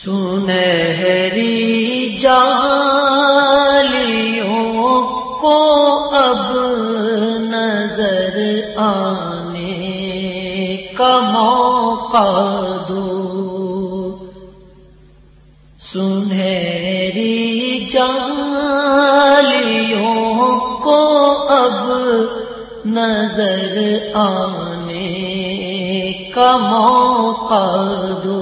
سنہری جالیوں کو اب نظر آنے کا موقع دو۔ سنہری جالیوں کو اب نظر آنے کا موقع دو۔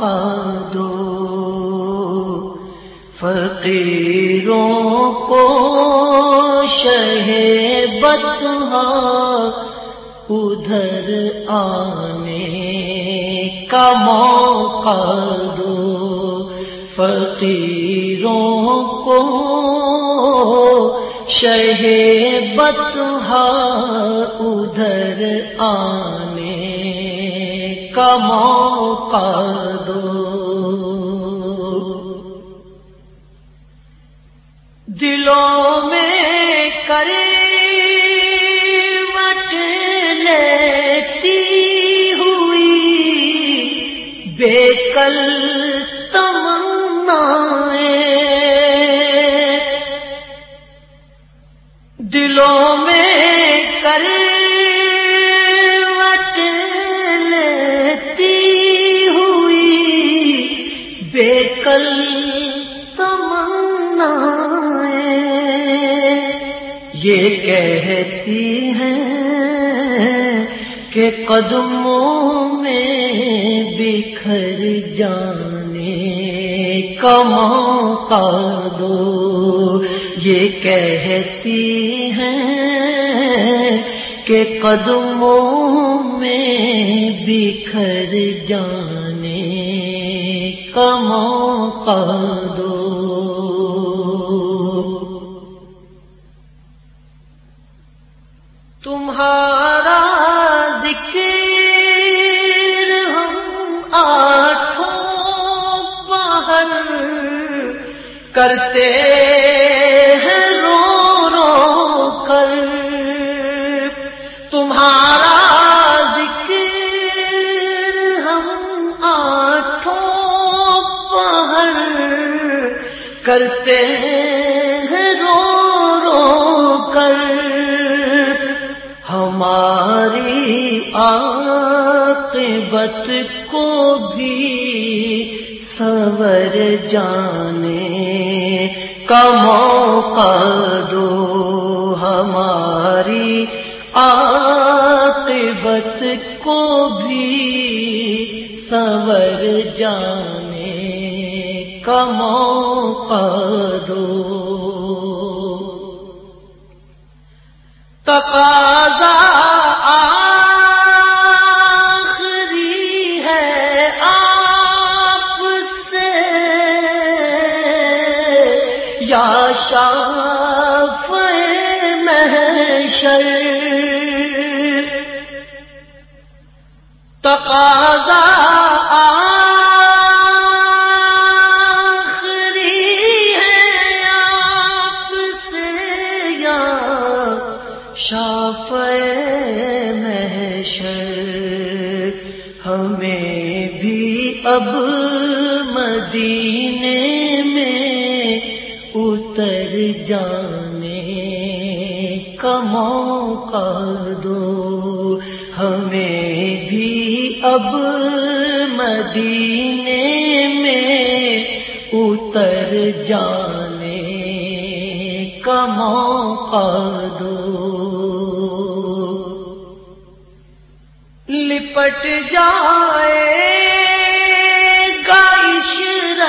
موقع دو۔ فقیروں کو شہ ادھر آنے کا موقع دو۔ فقیروں کو شہ بتہ ادھر آنے کا موقع دو۔ دلوں میں کرے مٹ لیتی ہوئی بے کل دلوں میں تمنا یہ کہتی ہیں کہ قدموں میں بکھر جانے کا موقع دو۔ یہ کہتی ہیں کہ قدموں میں بکھر جانے کا موقع دو۔ تمہارا ذکر ہم آٹھوں پہر کرتے کرتے ہیں رو رو کر۔ ہماری عاقبت کو بھی سور جانے کا موقع دو۔ ہماری عاقبت کو بھی سور جانے کا موقع دو۔ تقاضا آخری ہے آپ سے۔ یا شاف محشر۔ تقاضا اب مدینے میں اتر جانے کا موقع دو۔ ہمیں بھی اب مدینے میں اتر جانے کا موقع دو۔ لپٹ جائے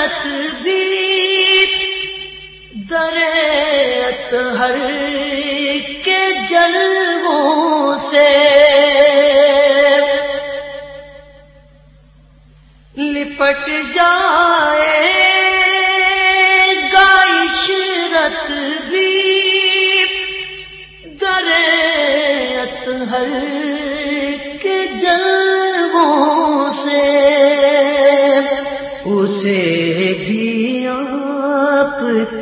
عشرت بھی دریت ہر کے جلووں سے۔ لپٹ جائے گا عشرت بھی دریت ہر کے جلووں سے۔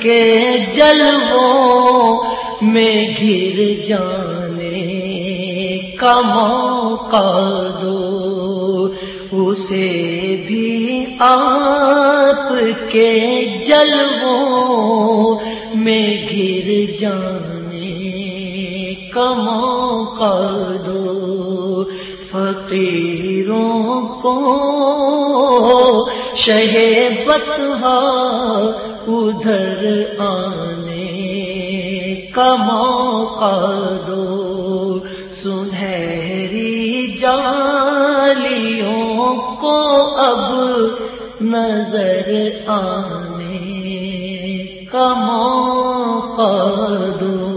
کے جلووں میں گر جانے کا موقع دو۔ اسے بھی آپ کے جلووں میں گر جانے کا موقع دو۔ فقیروں کو شہ ادھر آنے کا موقع دو۔ سنہری جالیوں کو اب نظر آنے کا موقع دو۔